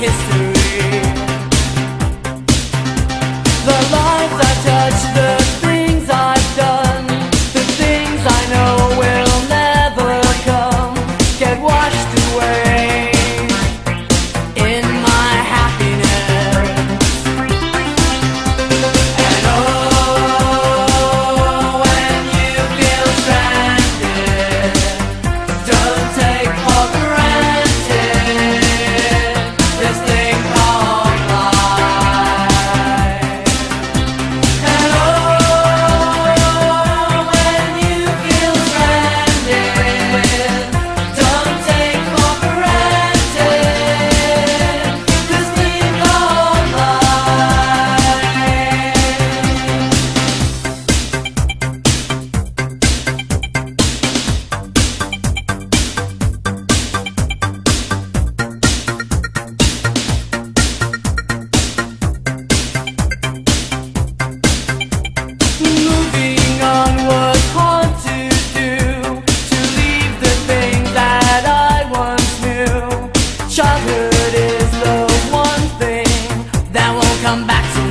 history. come back so